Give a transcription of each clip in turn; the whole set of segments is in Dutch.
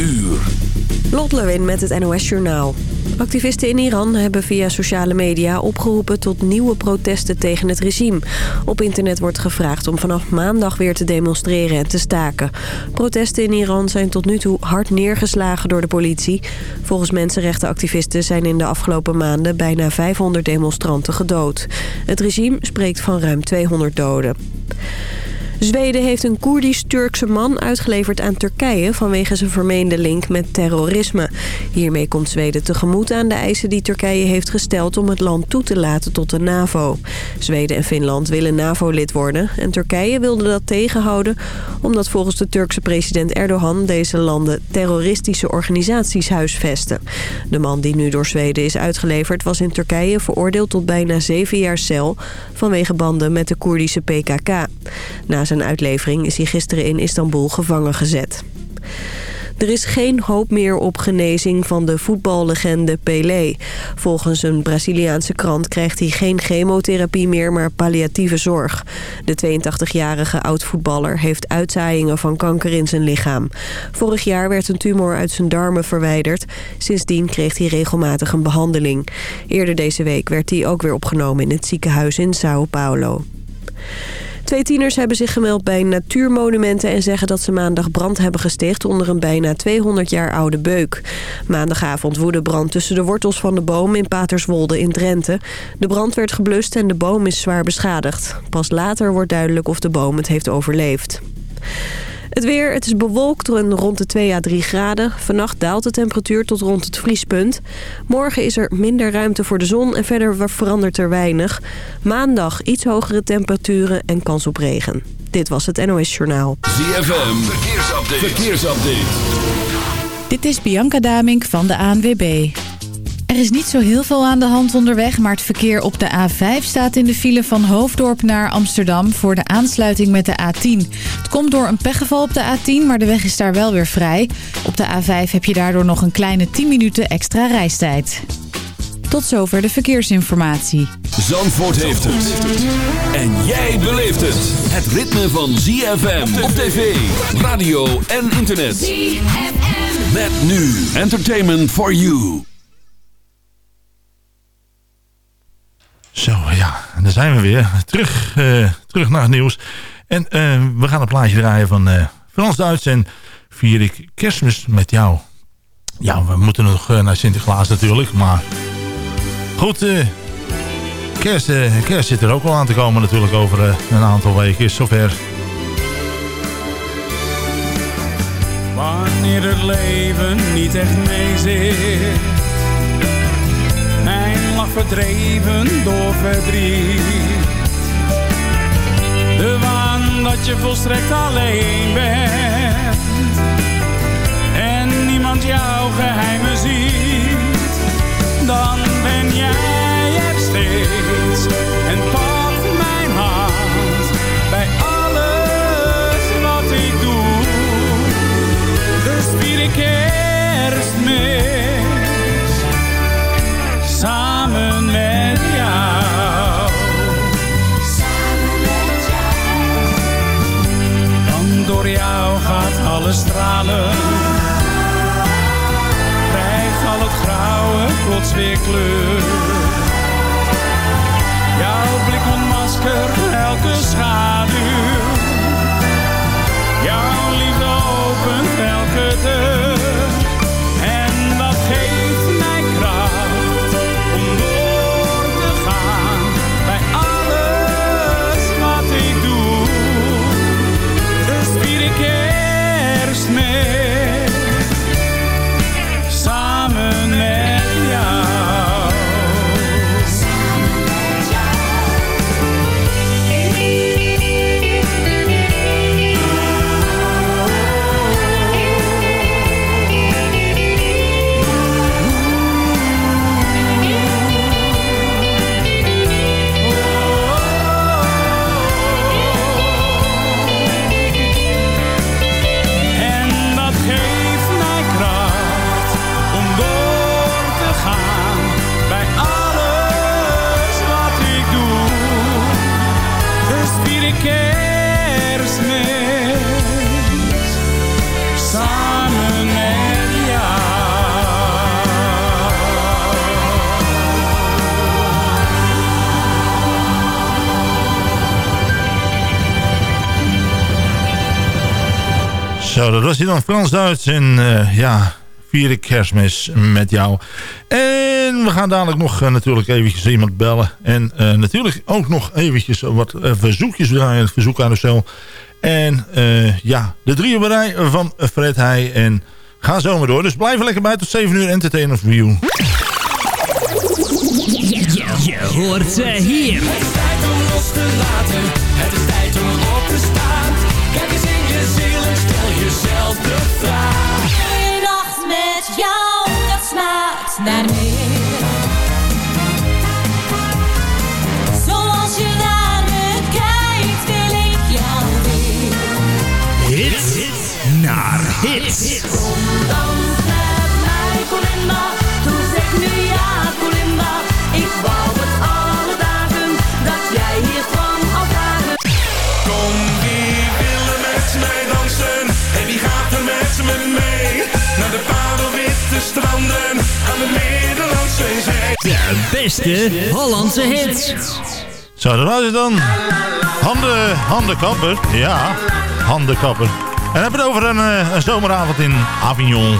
uur. Met het NOS Journaal. Activisten in Iran hebben via sociale media opgeroepen tot nieuwe protesten tegen het regime. Op internet wordt gevraagd om vanaf maandag weer te demonstreren en te staken. Protesten in Iran zijn tot nu toe hard neergeslagen door de politie. Volgens mensenrechtenactivisten zijn in de afgelopen maanden bijna 500 demonstranten gedood. Het regime spreekt van ruim 200 doden. Zweden heeft een Koerdisch-Turkse man uitgeleverd aan Turkije... vanwege zijn vermeende link met terrorisme. Hiermee komt Zweden tegemoet aan de eisen die Turkije heeft gesteld... om het land toe te laten tot de NAVO. Zweden en Finland willen NAVO-lid worden... en Turkije wilde dat tegenhouden... omdat volgens de Turkse president Erdogan... deze landen terroristische organisaties huisvesten. De man die nu door Zweden is uitgeleverd... was in Turkije veroordeeld tot bijna zeven jaar cel... vanwege banden met de Koerdische PKK. Na zijn uitlevering is hij gisteren in Istanbul gevangen gezet. Er is geen hoop meer op genezing van de voetballegende Pelé. Volgens een Braziliaanse krant krijgt hij geen chemotherapie meer, maar palliatieve zorg. De 82-jarige oud-voetballer heeft uitzaaiingen van kanker in zijn lichaam. Vorig jaar werd een tumor uit zijn darmen verwijderd. Sindsdien kreeg hij regelmatig een behandeling. Eerder deze week werd hij ook weer opgenomen in het ziekenhuis in Sao Paulo. Twee tieners hebben zich gemeld bij natuurmonumenten... en zeggen dat ze maandag brand hebben gesticht onder een bijna 200 jaar oude beuk. Maandagavond woedde brand tussen de wortels van de boom in Paterswolde in Drenthe. De brand werd geblust en de boom is zwaar beschadigd. Pas later wordt duidelijk of de boom het heeft overleefd. Het weer, het is bewolkt rond de 2 à 3 graden. Vannacht daalt de temperatuur tot rond het vriespunt. Morgen is er minder ruimte voor de zon en verder verandert er weinig. Maandag iets hogere temperaturen en kans op regen. Dit was het NOS Journaal. ZFM, verkeersupdate. verkeersupdate. Dit is Bianca Damink van de ANWB. Er is niet zo heel veel aan de hand onderweg, maar het verkeer op de A5 staat in de file van Hoofddorp naar Amsterdam voor de aansluiting met de A10. Het komt door een pechgeval op de A10, maar de weg is daar wel weer vrij. Op de A5 heb je daardoor nog een kleine 10 minuten extra reistijd. Tot zover de verkeersinformatie. Zandvoort heeft het. En jij beleeft het. Het ritme van ZFM op tv, radio en internet. ZFM. Met nu Entertainment for You. Zo, ja, en daar zijn we weer. Terug, uh, terug naar het nieuws. En uh, we gaan een plaatje draaien van Frans Duits en vier ik kerstmis met jou. Ja, we moeten nog naar Sinterklaas natuurlijk, maar goed, kerst, kerst zit er ook wel aan te komen natuurlijk over een aantal weken. Is zover. Wanneer het leven niet echt mee zit verdreven door verdriet. De waan dat je volstrekt alleen bent en niemand jouw geheimen ziet, dan ben jij er steeds en pak mijn hand bij alles wat ik doe. Dus vier ik kerst mee. Alle stralen. Krijgt al het grauwe plots weer kleur. Jouw blik ontmaskert elke schaduw. Zo, dat was hij dan Frans-Duits en uh, ja, vier ik kerstmis met jou. En we gaan dadelijk nog uh, natuurlijk eventjes iemand bellen. En uh, natuurlijk ook nog eventjes wat verzoekjes draaien, het verzoekcarousel. En ja, de drieënberij van Fred Heij. En ga zo maar door. Dus blijf lekker bij tot 7 uur Entertainment View. Je hoort ze hier. Het is tijd om los te laten. Het is tijd om hits. Kom dans met mij, Colinda. Toen zeg nu ja, Colinda. Ik wou het alle dagen dat jij hier kwam als dagen. Kom, wie wil er met mij dansen? En wie gaat er met me mee? Naar de parelwitte stranden aan de Nederlandse zee. De beste Hollandse hits. Zo, dat was het dan. Handen, handenkapper. Ja, handenkapper. En we hebben het over een, uh, een zomeravond in Avignon.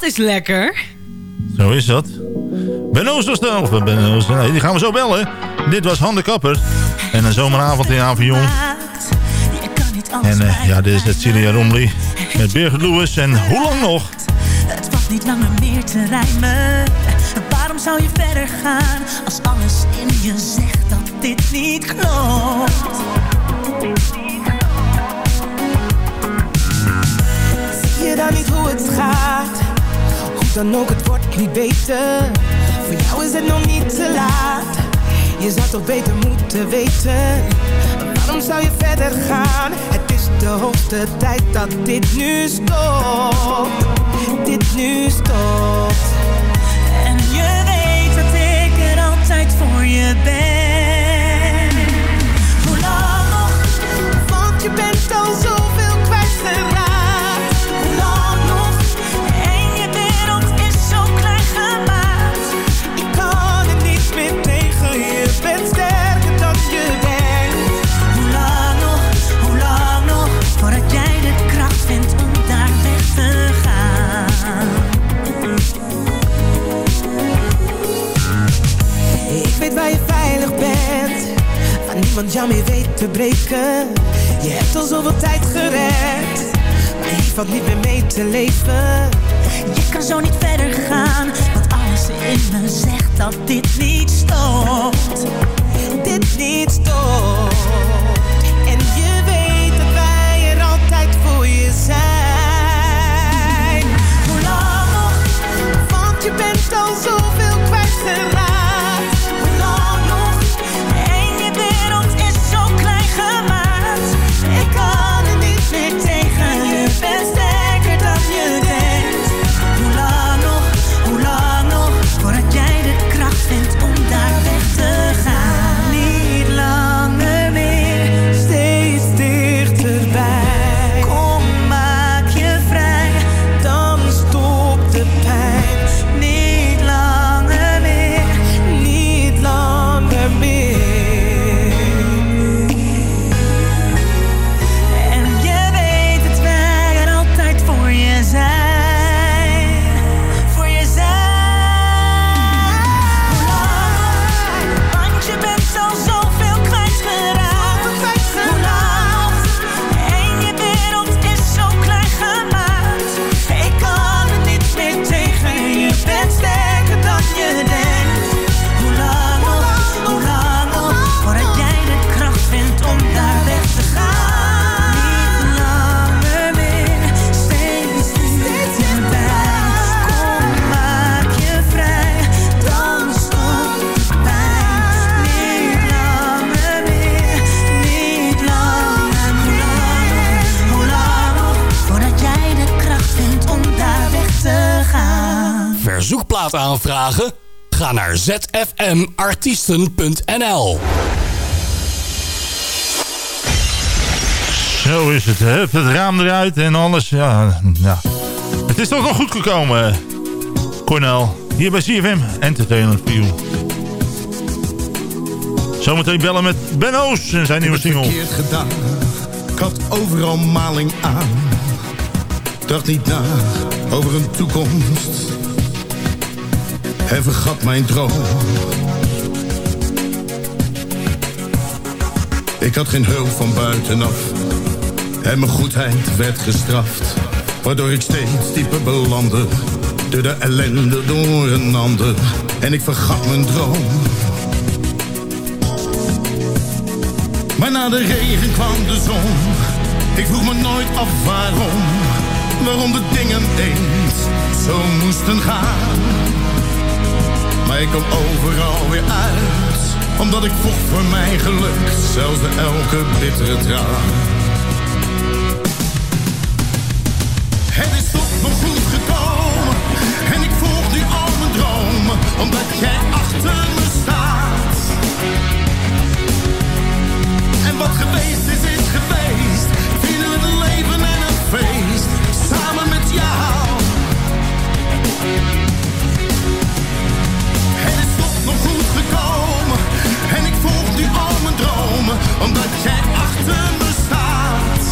Dat is lekker. Zo is dat. Ben Oosterstel. of Ben Ooster, nee, die gaan we zo bellen. Dit was Handekapper. En een zomeravond in Avignon. En eh, ja, dit is het Celia Romley. Met Birgit Lewis. En hoe lang nog? Het valt niet langer meer te rijmen. Waarom zou je verder gaan als alles in je zegt dat dit niet klopt? Zie je dan niet hoe het gaat dan ook, het wordt niet beter Voor jou is het nog niet te laat Je zou toch beter moeten weten Waarom zou je verder gaan? Het is de hoogste tijd dat dit nu stopt Dit nu stopt En je weet dat ik er altijd voor je ben. Hoe lang nog? Want je bent al zoveel Jou meer weet te breken. Je hebt al zoveel tijd gered Maar hier valt niet meer mee te leven. Je kan zo niet verder gaan, zfmartiesten.nl Zo is het. hè. Het raam eruit en alles. Ja, ja. Het is toch nog goed gekomen, Cornel. Hier bij CFM Entertainment You. Zometeen bellen met Ben Oos en zijn nieuwe single. verkeerd gedaan. Ik had overal maling aan. Dacht niet na over een toekomst. En vergat mijn droom. Ik had geen hulp van buitenaf. En mijn goedheid werd gestraft. Waardoor ik steeds dieper belandde. Door de ellende door een ander. En ik vergat mijn droom. Maar na de regen kwam de zon. Ik vroeg me nooit af waarom. Waarom de dingen eens zo moesten gaan. Maar ik kwam overal weer uit. Omdat ik vocht voor mijn geluk. Zelfs bij elke bittere traan. Het is tot me goed gekomen. En ik volg nu al mijn dromen. Omdat jij achter me staat. En wat geweest is, is Omdat jij achter me staat.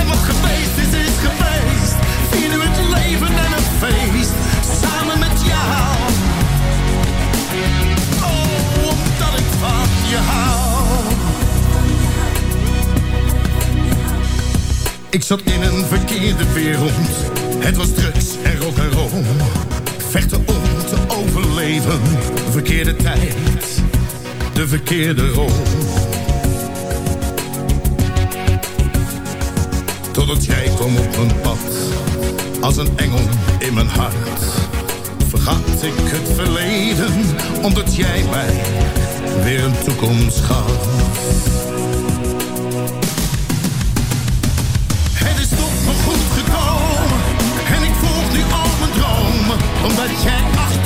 En wat geweest is, is geweest. Vieren we het leven en een feest. Samen met jou. Oh, omdat ik van je hou. Ik zat in een verkeerde wereld. Het was drugs en rock en roll. Vechten om te overleven. Verkeerde tijd, de verkeerde rol. Totdat jij kwam op mijn pad, als een engel in mijn hart. Vergat ik het verleden, omdat jij mij weer een toekomst gaf. Het is tot me goed gekomen, en ik volg nu al mijn dromen, omdat jij achter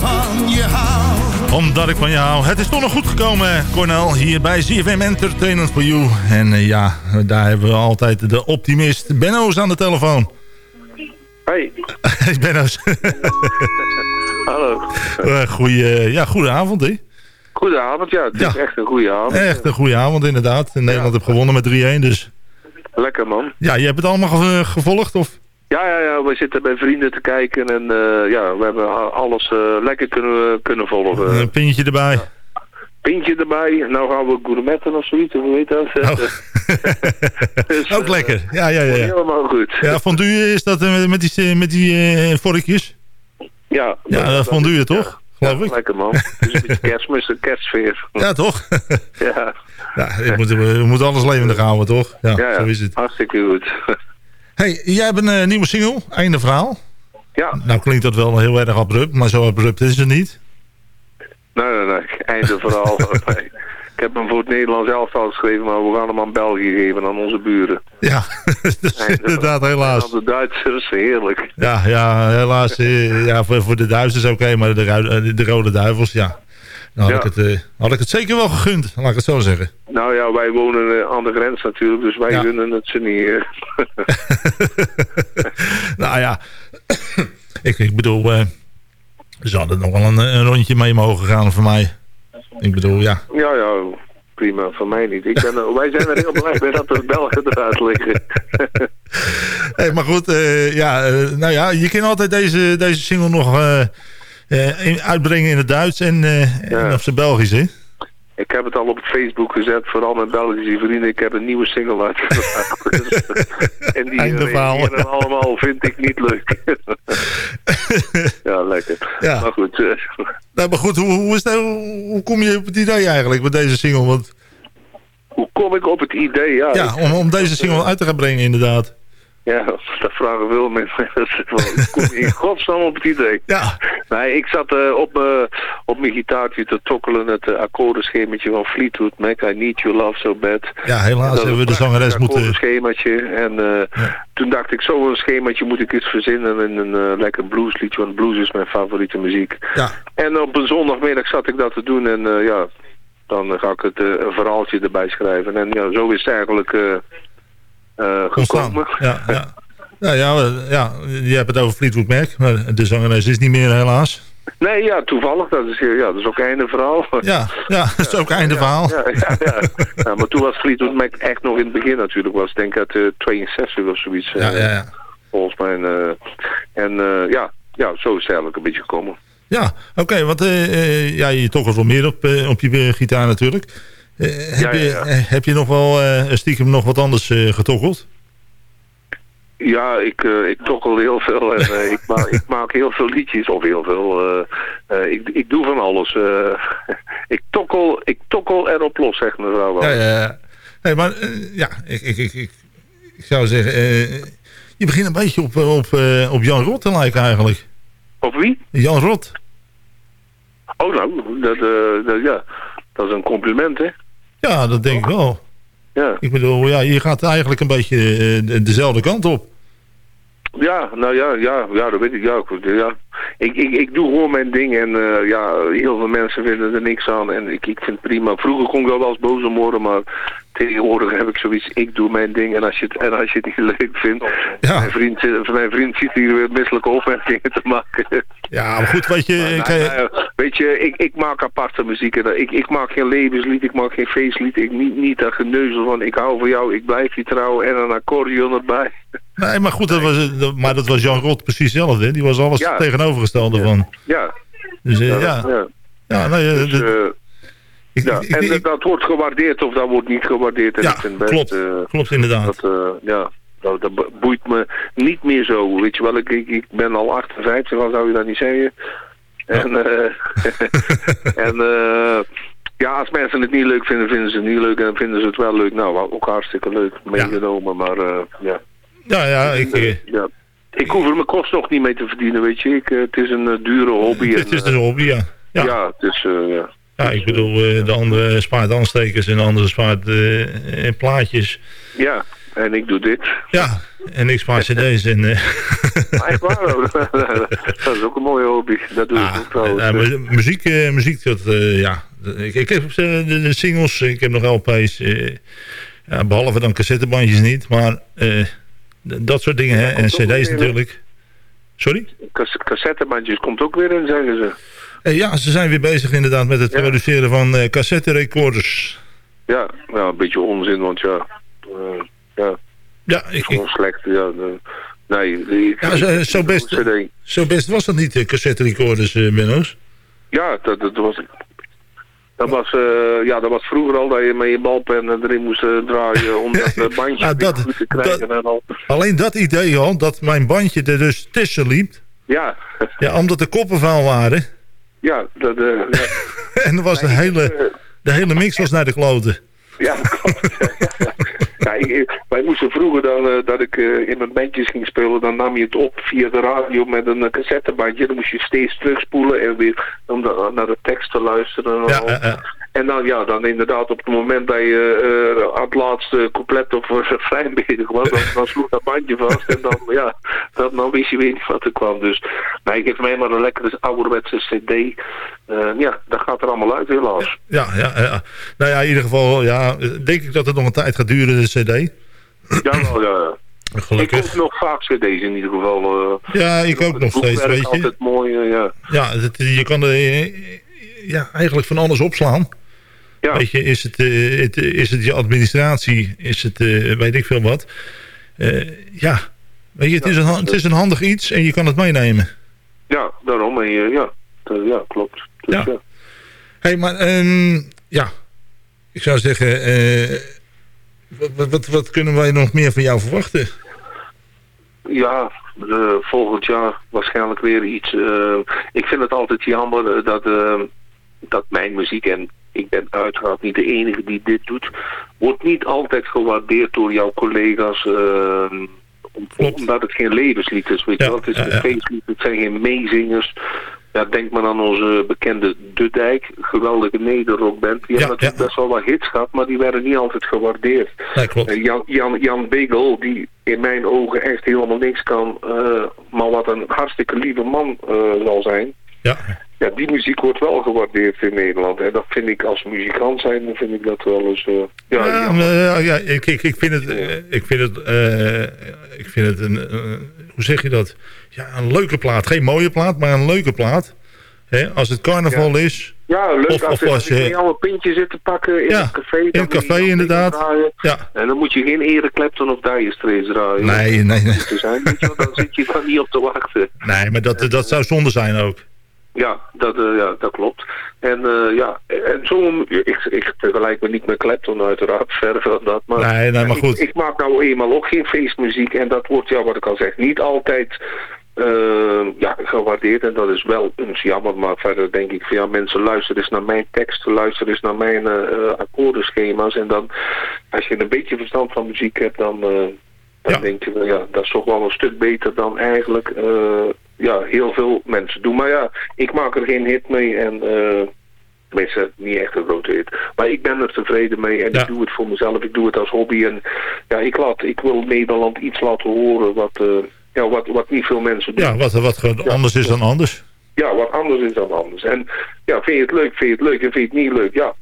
van je hou. Omdat ik van je hou. Het is toch nog goed gekomen, Cornel. Hier bij ZFM Entertainment for You. En eh, ja, daar hebben we altijd de optimist. Benno's aan de telefoon. Hey. Hey, Benno's. Hallo. Eh, goeie, ja, goede avond, hè? Goedenavond, ja. Het is Ja. echt een goede avond. Echt een goede avond, inderdaad. Nederland heeft gewonnen met 3-1, dus... Lekker, man. Ja, je hebt het allemaal ge- gevolgd, of? Ja, ja, ja. We zitten bij vrienden te kijken en eh, ja, we hebben alles eh, lekker kunnen, kunnen volgen. Een pintje erbij. Pintje erbij. Nou gaan we gourmetten of zoiets, hoe heet dat? Dus, Ook lekker. Ja, ja, ja. ja. Helemaal goed. Ja, fondue is dat eh, met die, met die eh, vorkjes? Ja, Ja, dat fondue toch? Geloof ik. lekker man. Het is een beetje kerstmis, een kerstsfeer. Ja, toch? Ja, Ja, we moeten, we moeten alles levendig houden, toch? Ja, ja, zo is het. hartstikke goed. Hey, jij hebt een eh, nieuwe single, Einde Verhaal. Ja. Nou klinkt dat wel heel erg abrupt, maar zo abrupt is het niet. Nee, nee, nee. Einde verhaal. Ik heb hem voor het Nederlands elftal geschreven, maar we gaan hem aan België geven, aan onze buren. Ja, dat is inderdaad helaas. Aan de Duitsers, heerlijk. Ja, ja helaas. eh, ja, voor, voor de Duitsers oké, maar de, eh, de Rode Duivels, ja. Dan had, Ja. ik het, eh, had ik het zeker wel gegund, laat ik het zo zeggen. Nou ja, wij wonen eh, aan de grens natuurlijk, dus wij Ja. gunnen het ze niet. eh. nou ja, ik, ik bedoel, ze hadden nog wel een, een rondje mee mogen gaan voor mij. Ik bedoel, ja. ja, ja, prima. Voor mij niet. Ik ben, wij zijn er heel blij mee dat de Belgen eruit liggen. Hey, maar goed, ja, nou ja, je kan altijd deze, deze single nog in- uitbrengen in het Duits en, eh, en op zijn Belgisch, hè? Ik heb het al op Facebook gezet, vooral mijn Belgische vrienden. Ik heb een nieuwe single uitgebracht. En die reageren allemaal, vind ik niet leuk. ja, lekker. Ja. Maar goed, eh, Nou, maar goed, hoe, hoe, is dat, hoe, kom je op het idee eigenlijk met deze single? Want, hoe kom ik op het idee? Ja, ja, om, om deze single uit te gaan brengen inderdaad. Ja, dat vragen veel mensen. Kom je in godsnaam op het idee? Ja. Nee, ik zat eh, op, eh, op mijn gitaartje te tokkelen het uh, akkoordenschemaatje van Fleetwood Mac. I Need Your Love So Bad. Ja, helaas hebben we de zangeres moeten... akkoordenschemaatje. En eh, toen dacht ik, zo'n schemaatje moet ik eens verzinnen. En een lekker bluesliedje, want blues is mijn favoriete muziek. Ja. En op een zondagmiddag zat ik dat te doen. En ja, dan ga ik het een verhaaltje erbij schrijven. En ja, zo is het eigenlijk. Gekomen. Ja, ja. Nou ja, eh, ja, je hebt het over Fleetwood Mac, maar de zangeres is niet meer helaas. Nee, ja, toevallig. Dat is, eh, ja, dat is ook einde verhaal. Ja, ja dat is ook einde verhaal. Ja, ja, ja. Ja, maar toen was Fleetwood Mac echt nog in het begin natuurlijk. Was denk ik uit eh, 62 of zoiets. eh, Ja, ja, ja. Volgens mij. eh, en eh, ja, ja, zo is het eigenlijk een beetje gekomen. Ja, oké, want eh, eh, ja, je tokkelt wel meer op, eh, op je eh, gitaar natuurlijk. Eh, heb, je, eh, heb je nog wel eh, stiekem nog wat anders getokkeld? Ja, ik, ik tokkel heel veel en ik, maak, ik maak heel veel liedjes of heel veel. eh, eh, ik, ik doe van alles. ik, tokkel, ik tokkel erop los, zegt mevrouw. wel. Ja, ja. Nee, maar ja, ik, ik, ik, ik, zou zeggen, je begint een beetje op, op, op Jan Rot te lijken eigenlijk. Op wie? Jan Rot. Oh nou, dat, dat, ja, dat is een compliment hè. Ja, dat denk ik wel. Ja. Ik bedoel, ja, je gaat eigenlijk een beetje eh, de- dezelfde kant op. Ja, nou ja, ja, ja, dat weet ik. Ja, ja. ik, ik, ik doe gewoon mijn ding en eh, ja, heel veel mensen vinden er niks aan en ik, ik vind het prima. Vroeger kon ik wel als boos om worden, maar tegenwoordig heb ik zoiets, ik doe mijn ding en als je het, en als je het niet leuk vindt, mijn, vriend, zit- mijn vriend ziet hier weer misselijke opmerkingen te maken. Ja, maar goed, weet je... ik, Nou, eh, nou, weet je, ik, ik maak aparte muziek. En ik, ik maak geen levenslied, ik maak geen feestlied. Ik niet, niet dat geneuzel van ik hou van jou, ik blijf je trouw en een accordeon erbij. nee, maar goed, dat was, maar dat was Jan Rot precies hetzelfde. Die was alles Ja. tegenovergestelde van. Ja. Dus eh, Ja, ja. ja. Ja, nou ja, Dus, dat- ja, en eh, dat wordt gewaardeerd of dat wordt niet gewaardeerd. En Ja, ik vind best, klopt. eh, klopt inderdaad. Dat, eh, ja, dat, dat bo- boeit me niet meer zo. Weet je wel, ik, ik, ik ben al 58, al zou je dat niet zeggen. En, eh, en ja, als mensen het niet leuk vinden, vinden ze het niet leuk. En vinden ze het wel leuk. Nou, ook hartstikke leuk meegenomen. Maar ja. Ja, ja, ik... ja. Ik hoef er mijn kost nog niet mee te verdienen, weet je. Ik, het is een dure hobby. Het is dus een hobby, ja. ja. Ja. het is, ja. Ja, ik bedoel, eh, de andere spaart aanstekers en de andere spaart eh, plaatjes. ja, en ik doe dit. Ja, en ik spaar cd's en... Maar echt waar, dat is ook een mooie hobby. Dat doe ik ook trouwens. ja, mu- muziek, muziek, dat, ja. Ik, ik heb de, de singles, ik heb nog LP's. eh, ja, behalve dan cassettebandjes niet, maar dat soort dingen, hè. En cd's natuurlijk. Sorry? Cas- Cassettebandjes komt ook weer in, zeggen ze. Eh, ja, ze zijn weer bezig inderdaad met het produceren van eh cassette recorders. Ja, nou, een beetje onzin, want ja... eh, ja, Ja, ik, gewoon slecht. Ja, de- nee, ik, Ja, zo, zo best, zo best was dat niet, de cassette recorders, Benno's. Ja, dat, dat was... Dat was, ja, dat was vroeger al dat je met je balpen erin moest draaien om dat bandje dat- goed te krijgen en al. Alleen dat idee al, dat mijn bandje er dus tussen liep. Ja, Ja, omdat de koppen vuil waren. Ja, dat, eh, ja. En dan was de hele, de hele mix was naar de kloten. Ja, klopt. ja, ik- wij moesten vroeger dan, eh, dat ik eh, in mijn bandjes ging spelen, dan nam je het op via de radio met een uh, cassettebandje. Dan moest je steeds terugspoelen en weer om de- naar de tekst te luisteren. En, al. En dan, ja, dan inderdaad op het moment dat je eh, aan het laatste couplet of eh, refrein bezig was, dan, dan sloeg dat bandje vast en dan, ja, dan, dan wist je weer niet wat er kwam. Dus, nee, ik geef mij maar een lekkere ouderwetse cd. Eh, ja, dat gaat er allemaal uit helaas. Ja, ja, ja. Nou ja, in ieder geval, ja, denk ik dat het nog een tijd gaat duren, de cd. Jawel, ja. Gelukkig. Ik koop nog vaak cd's in ieder geval. Ja, ik ook nog steeds, weet je. altijd mooi, ja. Ja, het, je kan er ja, eigenlijk van alles opslaan. Ja. Weet je, is het, eh, het, is het je administratie, is het eh, weet ik veel wat. Eh, ja, weet je, het, is een, het is een handig iets en je kan het meenemen. Ja, daarom. En, ja, ja, klopt. Dus, Ja. ja. hey, maar ehm, ja, ik zou zeggen, wat, wat, wat kunnen wij nog meer van jou verwachten? Ja, volgend jaar waarschijnlijk weer iets. ik vind het altijd jammer dat, dat mijn muziek, en ik ben uiteraard niet de enige die dit doet, wordt niet altijd gewaardeerd door jouw collega's. eh, om- omdat het geen levenslied is, weet je wel. Het is een feestlied, het zijn geen meezingers. Ja, denk maar aan onze bekende De Dijk, geweldige nederrockband. Die hebben natuurlijk best wel wat hits gehad, maar die werden niet altijd gewaardeerd. Nee, klopt. Jan, Jan, Jan Begel, die in mijn ogen echt helemaal niks kan, eh, maar wat een hartstikke lieve man eh, zal zijn. Ja. Ja, die muziek wordt wel gewaardeerd in Nederland. En dat vind ik als muzikant zijn, dan vind ik dat wel eens... eh, ja, Ja, ja. maar, ja, ik, ik, ik vind het, eh, ik vind het, eh, ik vind het een, eh, hoe zeg je dat? Ja, een leuke plaat. Geen mooie plaat, maar een leuke plaat. Hè, als het carnaval is. Ja, leuk Of- als, of als je- met jou een pintje zit te pakken in Ja, een café. in een café inderdaad. Draaien. Ja. En dan moet je geen Eric Clapton of Dire Straits draaien. Nee, nee, nee. Te zijn, dan zit je daar niet op te wachten. Nee, maar dat, dat zou zonde zijn ook. Ja, dat, eh, ja, dat klopt. En eh, ja, en zo, ik, ik vergelijk me niet met Clapton uiteraard, verder van dat. Maar, Nee, nee, maar goed. Ik, maak nou eenmaal ook geen feestmuziek en dat wordt, ja, wat ik al zeg, niet altijd eh, ja, gewaardeerd. En dat is wel eens jammer, maar verder denk ik van ja, mensen luisteren eens naar mijn teksten, luisteren eens naar mijn akkoordenschema's. En dan, als je een beetje verstand van muziek hebt, dan... dan denk je, ja, dat is toch wel een stuk beter dan eigenlijk ja, heel veel mensen doen. Maar ja, ik maak er geen hit mee en eh tenminste niet echt een grote hit. Maar ik ben er tevreden mee en ik doe het voor mezelf. Ik doe het als hobby en ja, ik, laat, ik wil Nederland iets laten horen wat, eh, ja, wat, wat niet veel mensen doen. Ja, wat, wat anders is dan anders. ja, wat anders is dan anders. En ja, vind je het leuk, vind je het leuk en vind je het niet leuk, ja,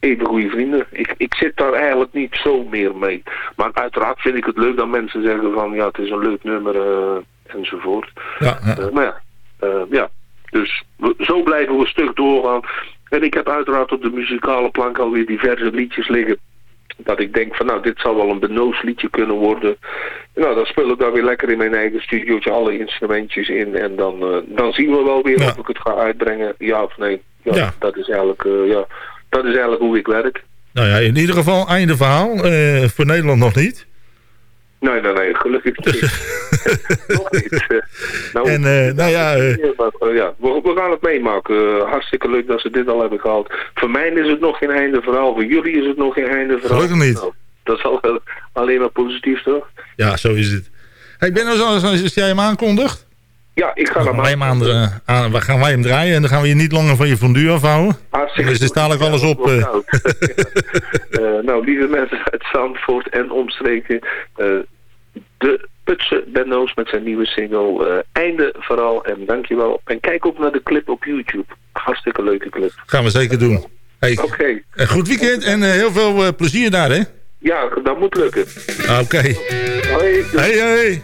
even goede vrienden. Ik, ik zit daar eigenlijk niet zo meer mee. Maar uiteraard vind ik het leuk dat mensen zeggen van, ja, het is een leuk nummer eh, enzovoort. Ja, ja. Eh, maar ja, eh, ja, dus we- zo blijven we een stuk doorgaan. En ik heb uiteraard op de muzikale plank alweer diverse liedjes liggen. Dat ik denk van nou, dit zou wel een benoos liedje kunnen worden. Nou, dan speel ik daar weer lekker in mijn eigen studiootje alle instrumentjes in. En dan, eh, dan zien we wel weer of ik het ga uitbrengen. Ja of nee. Ja, Ja. Dat, is eigenlijk, ja, dat is eigenlijk hoe ik werk. Nou ja, in ieder geval einde verhaal. Voor Nederland nog niet. Nee, nee, nee, gelukkig niet. Nog niet. Eh, nou, En, eh, nou ja, eh, ja we, we gaan het meemaken. Hartstikke leuk dat ze dit al hebben gehaald. Voor mij is het nog geen einde verhaal. Voor jullie is het nog geen einde verhaal. Gelukkig niet. Nou, dat is al, alleen maar positief, toch? Ja, zo is het. Hey, Ben, als, als jij hem aankondigt, Ja, ik ga dan naar gaan wij, hem aan, aan, dan gaan wij hem draaien en dan gaan we je niet langer van je fondue afhouden. Hartstikke Dus er staat dadelijk alles op. eh. Eh, nou, lieve mensen uit Zandvoort en omstreken. eh, de Putse Benno's met zijn nieuwe single. einde vooral en dankjewel. En kijk ook naar de clip op YouTube. Hartstikke leuke clip. gaan we zeker doen. Hey, Oké. een goed weekend en heel veel plezier daar, hè? Ja, dat moet lukken. Oké. Hoi. Hey, hey.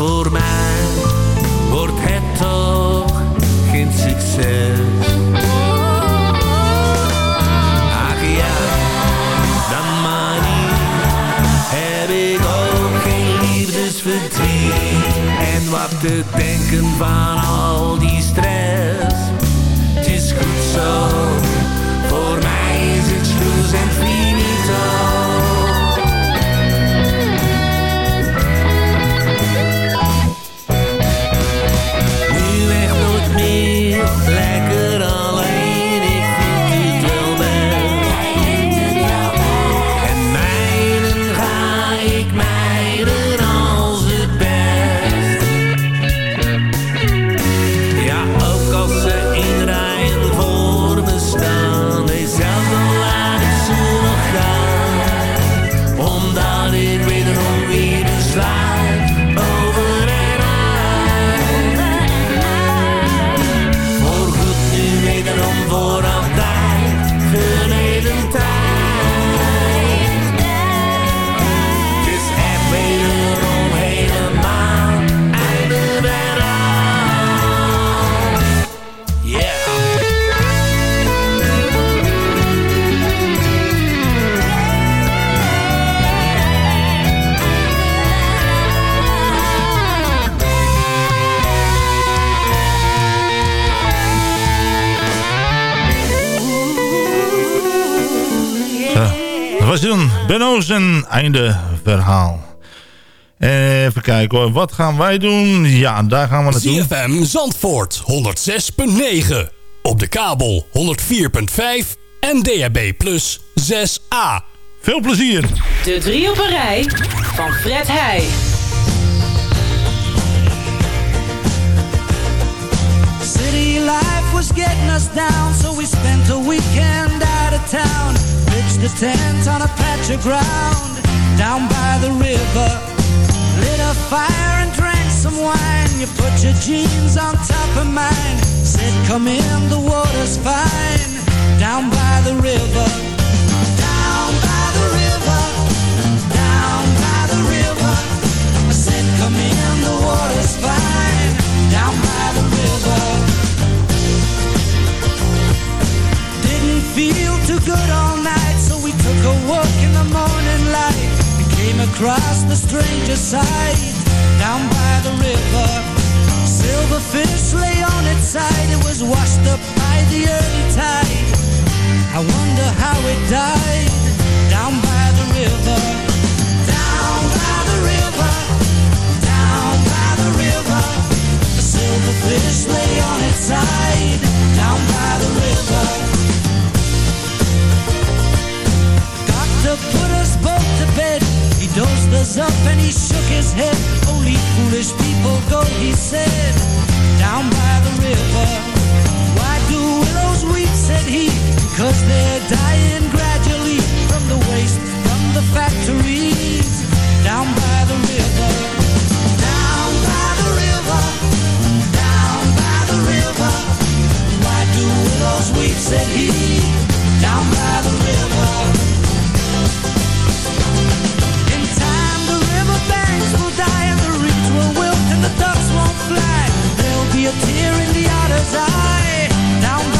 Voor mij wordt het toch geen succes. Ach ja, dan maar niet. Heb ik ook geen liefdesverdriet. En wat te denken van al die stress. Dat was dan Benno's en einde verhaal. Even kijken hoor, wat gaan wij doen? Ja, daar gaan we naartoe. CFM Zandvoort 106.9. Op de kabel 104.5 en DHB Plus 6A. Veel plezier. De drie op een rij van Fred Heij. City life was getting us down, so we spent a weekend out of town. Pitched a tent on a patch of ground down by the river. Lit a fire and drank some wine. You put your jeans on top of mine. Said, come in, the water's fine. Down by the river. Down by the river. Down by the river. I said, come in, the water's fine. Down by the river. Didn't feel too good all night, took a walk in the morning light. And came across the stranger side. Down by the river. Silverfish lay on its side. It was washed up by the early tide. I wonder how it died. Down by the river. Down by the river. Down by the river. The silverfish lay on its side. Down by the river. Doctor put us both to bed. He dosed us up and he shook his head. Only foolish people go, he said. Down by the river. Why do willows weep, said he. Because they're dying gradually from the waste from the factories. Down by the river. Down by the river. Down by the river. Why do willows weep, said he. Down by the river. The ducks won't fly. There'll be a tear in the otter's eye down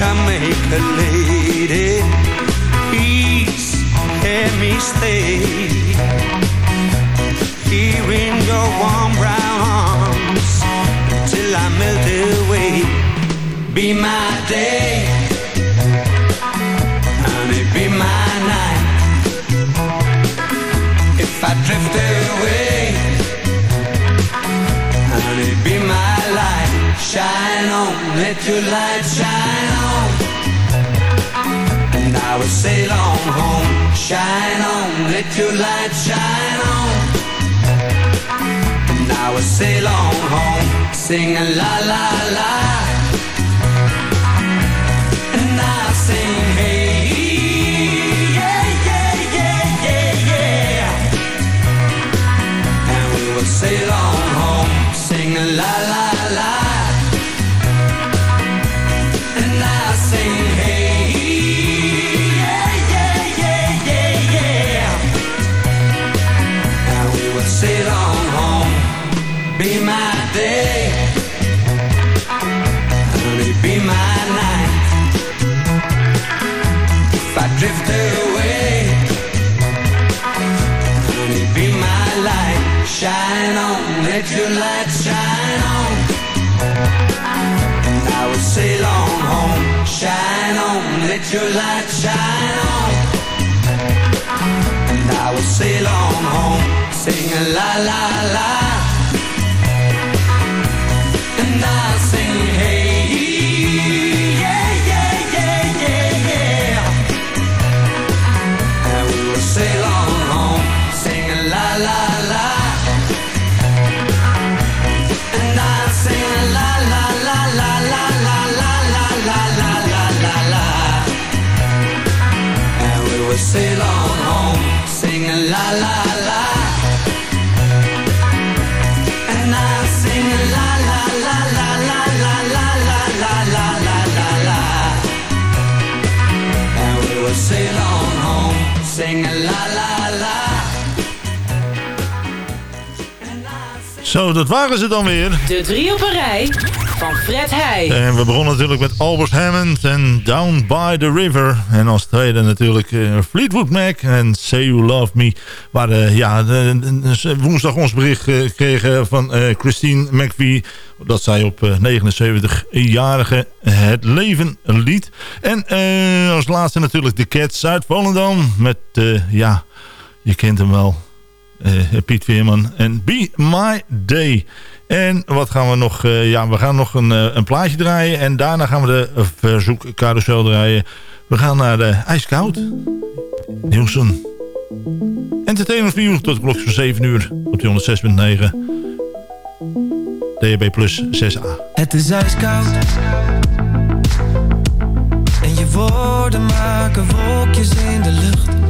Jamaica lady, please let me stay here in your warm brown arms till I melt away. Be my day, honey, be my night. If I drift away, honey, be my light. Shine on, let your light shine I will sail on home. Shine on, let your light shine on. And I will sail on home, singing la la la. And I sing, hey, yeah, yeah, yeah, yeah, yeah. And we will sail on home, singing la. Your light shine on. And I will sail on home, singing la la la. And I sing, hey, Zo, dat waren ze dan weer. De drie op een rij van Fred Heij. En we begonnen natuurlijk met Albert Hammond en Down by the River. En als tweede natuurlijk eh, Fleetwood Mac en Say You Love Me. Waar eh, ja, woensdag ons bericht eh, kregen van Christine McVie. Dat zij op eh, 79-jarige het leven liet. En als laatste natuurlijk de Cats uit Volendam. Met, ja, je kent hem wel. Eh, Piet Veerman en Be My Day. En wat gaan we nog? eh, ja, we gaan nog een, eh, een plaatje draaien. En daarna gaan we de verzoekcarousel draaien. We gaan naar de IJskoud. Nielsen. Entertainment You tot de klok van 7 uur op die 106.9. DHB Plus 6A. Het is ijskoud En je woorden maken wolkjes in de lucht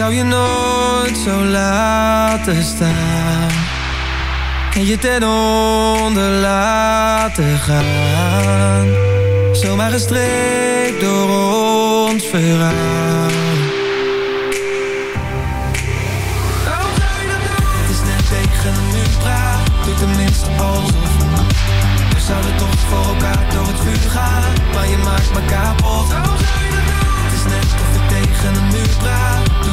Zou je nooit zo laten staan. En je ten onder laten gaan. Zomaar gestreept door ons verhaal. Het is net tegen een muur praat. Doe tenminste alsof We zouden toch voor elkaar door het vuur gaan. Maar je maakt me kapot. Het is net of ik tegen een muur praat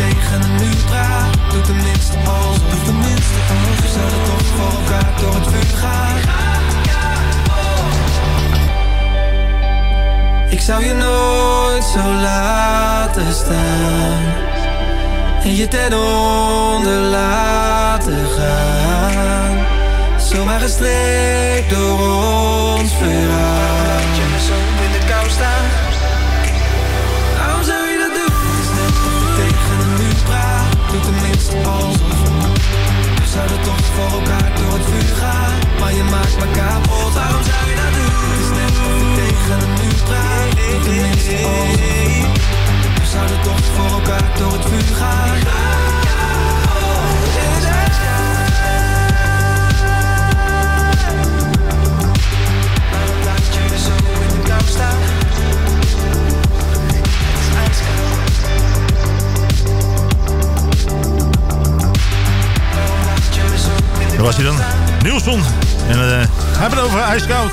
tegen een muur praat. Doe tenminste alsof Doe tenminste alsof We zouden toch voor elkaar door het vuur gaan. Ik zou je nooit zo laten staan. En je ten onder laten gaan. Zomaar gestreekt door ons verhaal. Laat je me zo in de kou staan tenminste alsof We zouden toch voor elkaar door het vuur gaan Maar je maakt me kapot. Waarom zou je dat doen? Tegen een muur praat. Tenminste alsof We zouden toch voor elkaar door het vuur gaan Daar was hij dan. Nielsen. En uh, hij heeft het over ijskoud.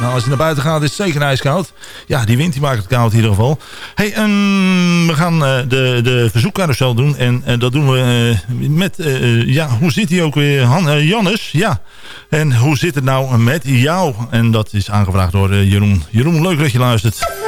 Nou, als je naar buiten gaat is het zeker ijskoud. Ja, die wind die maakt het koud in ieder geval. hey, um, we gaan uh, de, de verzoekcarousel doen. En uh, dat doen we met... ja, hoe zit hij ook weer? Han, Jannes, ja. En hoe zit het nou met jou? En dat is aangevraagd door Jeroen. Jeroen, leuk dat je luistert.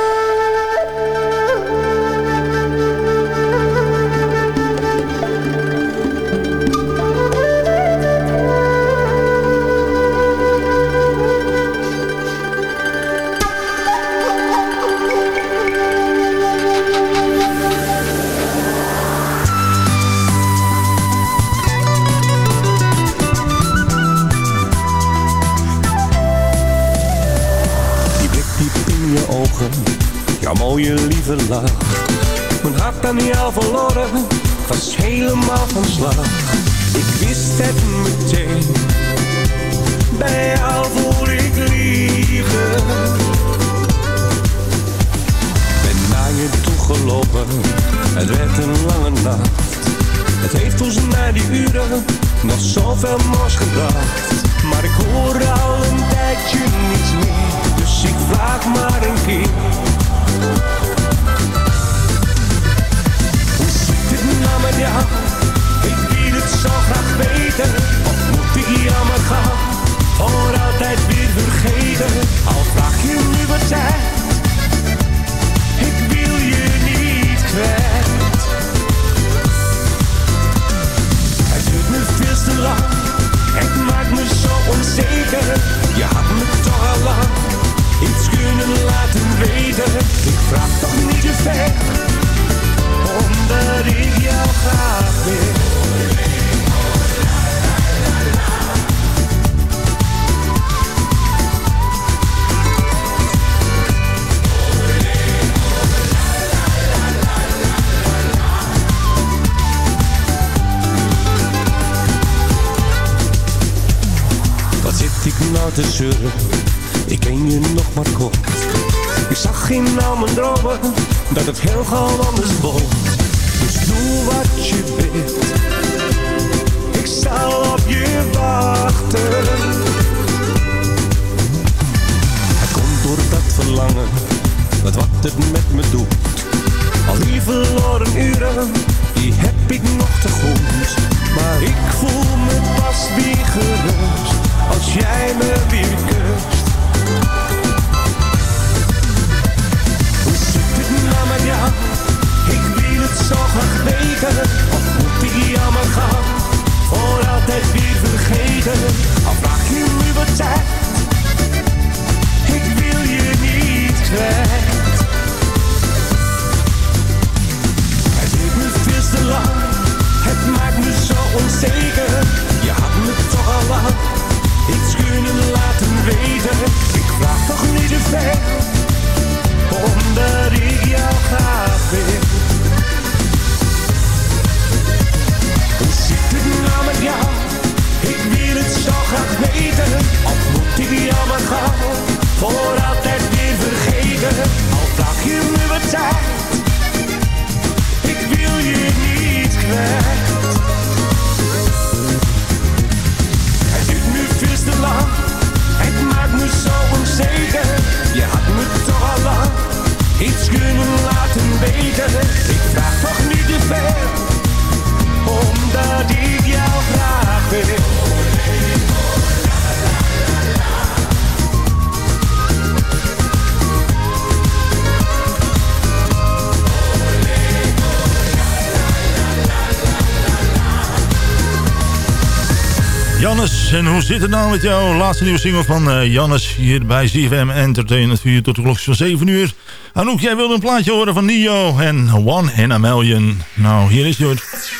Zit het nou met jouw laatste nieuwe single van eh, Jannes hier bij ZFM Entertainment 4 tot de klok van 7 uur. Anouk, jij wilde een plaatje horen van Nio en One in a Million. Nou, hier is het.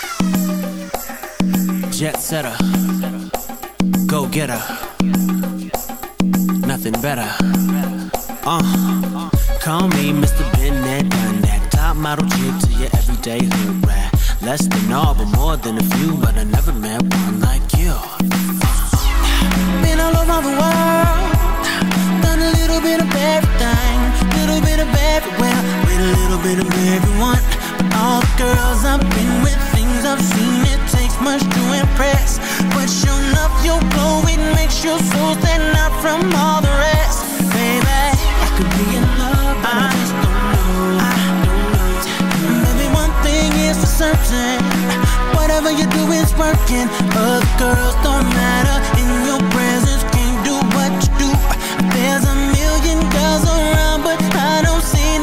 Jet setter, go getter, nothing better. Uh, call me Mr. Done that, top model chick to your everyday hood rat. Less than all, but more than a few, but I never met one like bit of everyone. But all the girls I've been with, things I've seen, it takes much to impress. But sure enough, your glow, it makes your soul stand out from all the rest. Baby, I could be in love, but I just don't know. I don't know. Maybe one thing is for certain, whatever you do is working. Other girls don't matter in your presence, can't do what you do. There's a million girls around,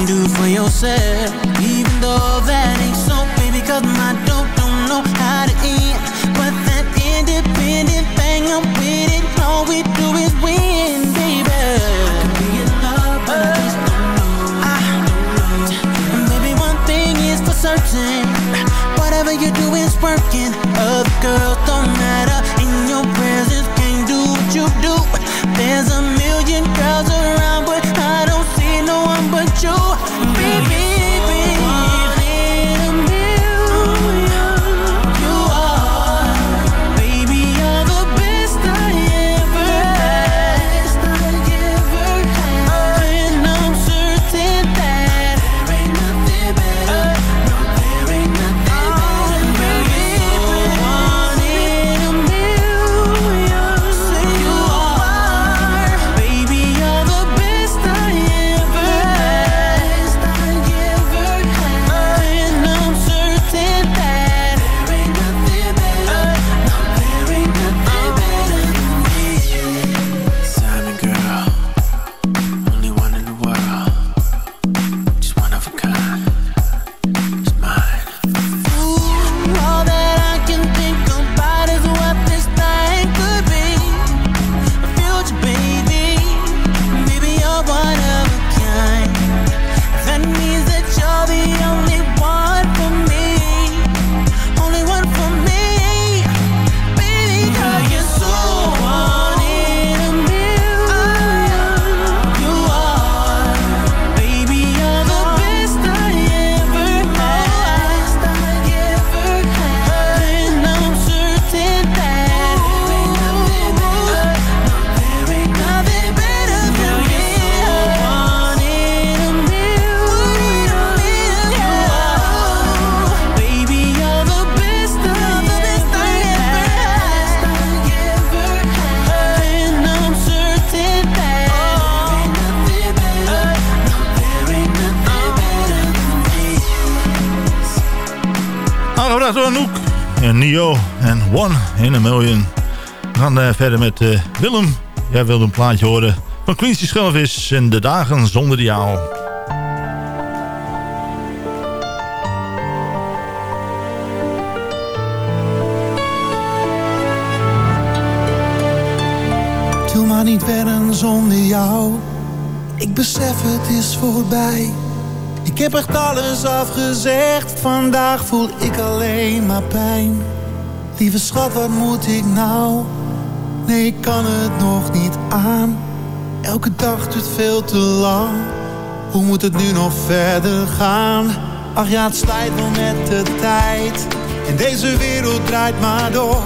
can do for yourself. Even though that ain't so, baby, cause my dope don't know how to end. But that independent thing, I'm with it. All we do is win, baby. I could be in love, but I don't know. And baby, one thing is for certain. Whatever you do is working. Other girls don't matter. In your presence, can't do what you do. There's a million girls you, met eh, Willem. Jij wilde een plaatje horen van Quincy Schelvis en de dagen zonder jou. Doe maar niet verder zonder jou. Ik besef het is voorbij. Ik heb echt alles afgezegd. Vandaag voel ik alleen maar pijn. Lieve schat, wat moet ik nou? Nee, ik kan het nog niet aan. Elke dag duurt veel te lang. Hoe moet het nu nog verder gaan? Ach ja, het slijt wel met de tijd. En deze wereld draait maar door.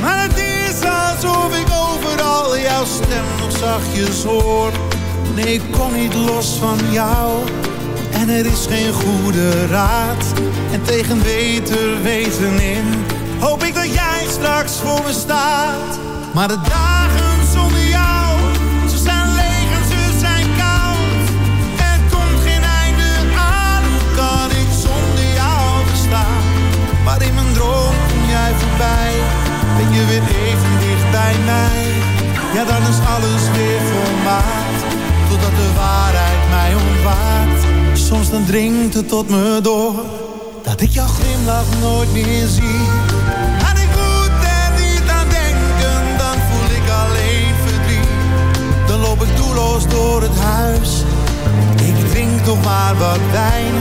Maar het is alsof ik overal jouw stem nog zachtjes hoor. Nee, ik kom niet los van jou. En er is geen goede raad. En tegen beter weten in hoop ik dat jij straks voor me staat. Maar de dagen zonder jou, ze zijn leeg en ze zijn koud. Er komt geen einde aan, hoe kan ik zonder jou bestaan? Maar in mijn droom kom jij voorbij, ben je weer even dicht bij mij. Ja, dan is alles weer volmaakt, totdat de waarheid mij ontwaakt. Soms dan dringt het tot me door, dat ik jouw glimlach nooit meer zie. Door het huis. Ik drink toch maar wat wijn.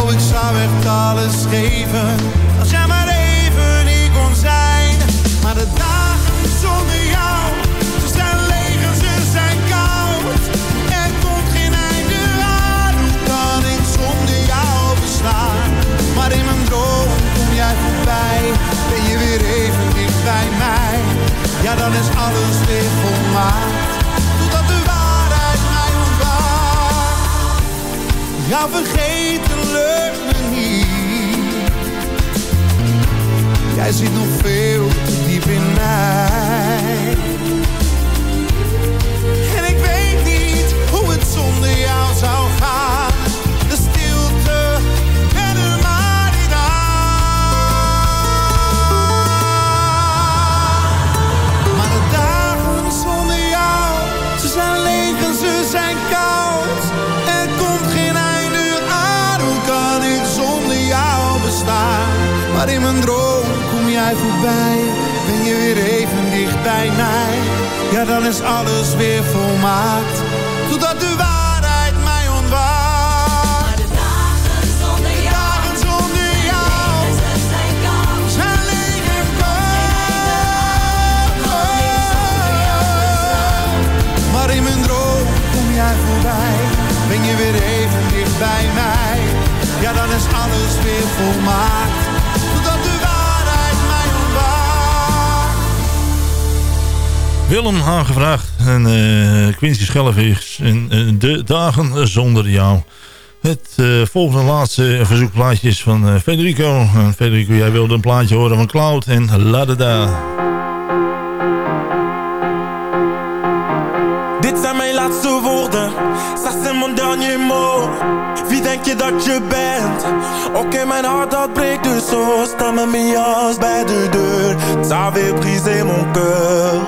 Oh, ik zou echt alles geven. Als jij maar even niet kon zijn. Maar de dagen zonder jou, ze zijn leeg en ze zijn koud. Er komt geen einde aan. Hoe kan ik zonder jou bestaan? Maar in mijn droom kom jij voorbij. Ben je weer even dicht bij mij. Ja, dan is alles weer volmaakt. Totdat Jou vergeten lukt me niet. Jij ziet nog veel voorbij, ben je weer even dicht bij mij. Ja, dan is alles weer volmaakt, totdat de waarheid mij ontwaart. Maar de dagen zonder jou, dagen zonder jou, zijn leeg en koud. Maar in mijn droom kom jij voorbij, ben je weer even dicht bij mij. Ja, dan is alles weer volmaakt, Willem aangevraagd en eh, Quincy Schellevis en eh, de dagen zonder jou. Het eh, volgende laatste verzoekplaatje is van Federico. Federico, jij wilde een plaatje horen van Cloud en Ladada. Dit zijn mijn laatste woorden, ça c'est mon dernier mot Wie denk je dat je bent? Oké, mijn hart dat breekt dus zo Sta met mijn jas bij de deur Ça avait brisé mon cœur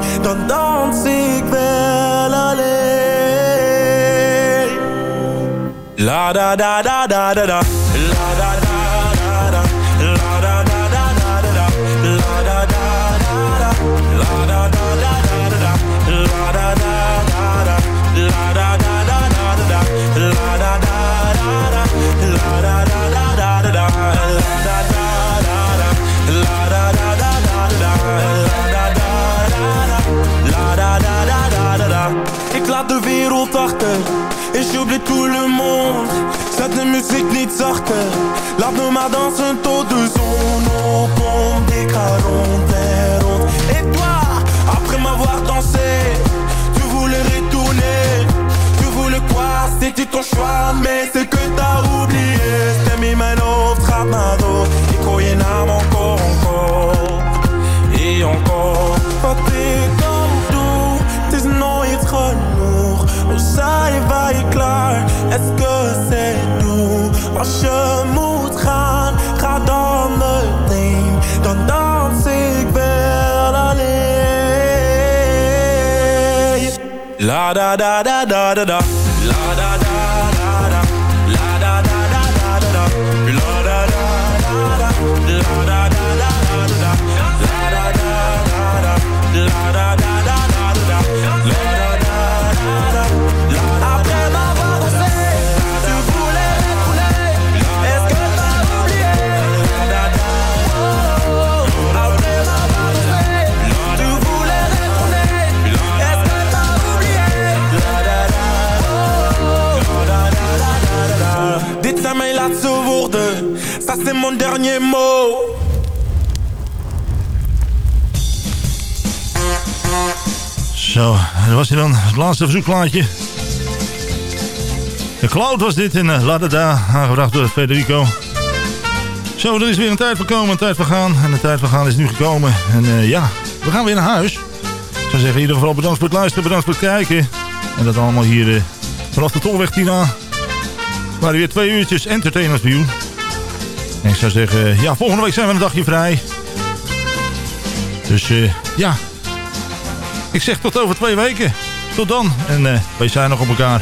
Dan dans ik wel alleen. La da da da da da da. La tout le monde. De muziek niet zachter Laat me maar dansen tot de zon opkomt en rond Et toi, après m'avoir dansé Tu voulais retourner. Tu voulais quoi, c'était ton choix Mais c'est que t'as oublié. Stem in mijn hoofd gaat maar door Ik hoor je naam encore, encore. Et encore. Wat ik doe, het nooit genoeg Oh, est-ce que c'est tout? Als je moet gaan, ga dan meteen. Dan dans ik wel alleen. La da da da da da da. La da da dat was hij dan. Het laatste verzoekplaatje. De Cloud was dit in uh, La Da Da, aangebracht door Federico. Zo, er is weer een tijd voor komen, een tijd voor gaan. En de tijd voor gaan is nu gekomen. En eh, ja, we gaan weer naar huis. Ik zou zeggen, in ieder geval bedankt voor het luisteren, bedankt voor het kijken. En dat allemaal hier eh, vanaf de Tolweg Tina. waren weer twee uurtjes Entertainers View. En ik zou zeggen, ja, volgende week zijn we een dagje vrij. Dus eh, ja, ik zeg tot over twee weken. Tot dan. En eh wij zijn nog op elkaar.